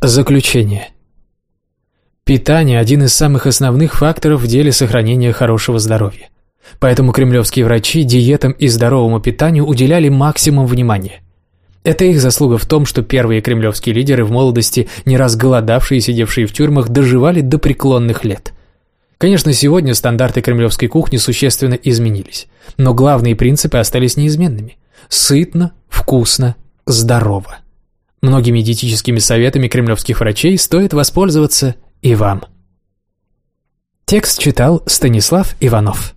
Заключение. Питание – один из самых основных факторов в деле сохранения хорошего здоровья. Поэтому кремлевские врачи диетам и здоровому питанию уделяли максимум внимания. Это их заслуга в том, что первые кремлевские лидеры в молодости, не раз голодавшие и сидевшие в тюрьмах, доживали до преклонных лет. Конечно, сегодня стандарты кремлевской кухни существенно изменились, но главные принципы остались неизменными. Сытно, вкусно, здорово. Многими диетическими советами кремлевских врачей стоит воспользоваться и вам. Текст читал Станислав Иванов.